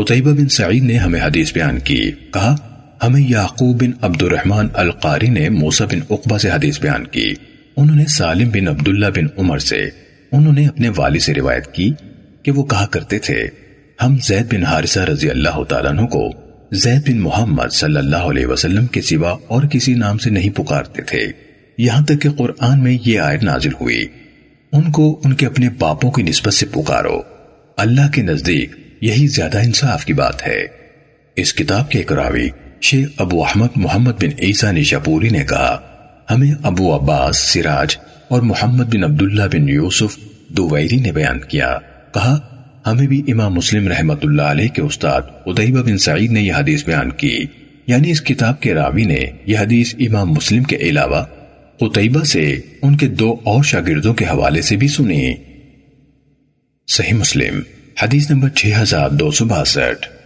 قطعبہ بن سعید نے ہمیں حدیث بیان کی۔ کہا، ہمیں یعقوب بن عبد الرحمن القاری نے موسیٰ بن عقبہ سے حدیث بیان کی۔ انہوں نے سالم بن عبداللہ بن عمر سے انہوں نے اپنے والد سے روایت کی کہ وہ کہا کرتے تھے، ہم زید بن حارثہ رضی اللہ تعالیٰ عنہ کو زید بن محمد صلی اللہ علیہ وسلم کے سوا اور کسی نام سے نہیں پکارتے تھے۔ یہاں تک کہ قرآن میں یہ آیت نازل ہوئی۔ ان کو ان کے اپنے باپوں کی نسبت سے پکارو۔ اللہ کے نزدیک یہی زیادہ انصاف کی بات ہے۔ اس کتاب کے ایک راوی شیخ ابو احمد محمد بن عیسیٰ نشاپوری نے کہا، ہمیں ابو عباس، سراج اور محمد بن عبداللہ بن یوسف دویری نے بیان کیا۔ کہا، ہمیں بھی امام مسلم رحمت اللہ علیہ کے استاد ادیبہ بن سعید نے یہ حدیث بیان کی۔ یعنی اس کتاب کے راوی نے یہ حدیث امام مسلم کے علاوہ قطعبہ سے ان کے دو اور شاگردوں کے حوالے سے بھی سنی۔ صحیح مسلم۔ حدیث نمبر 6262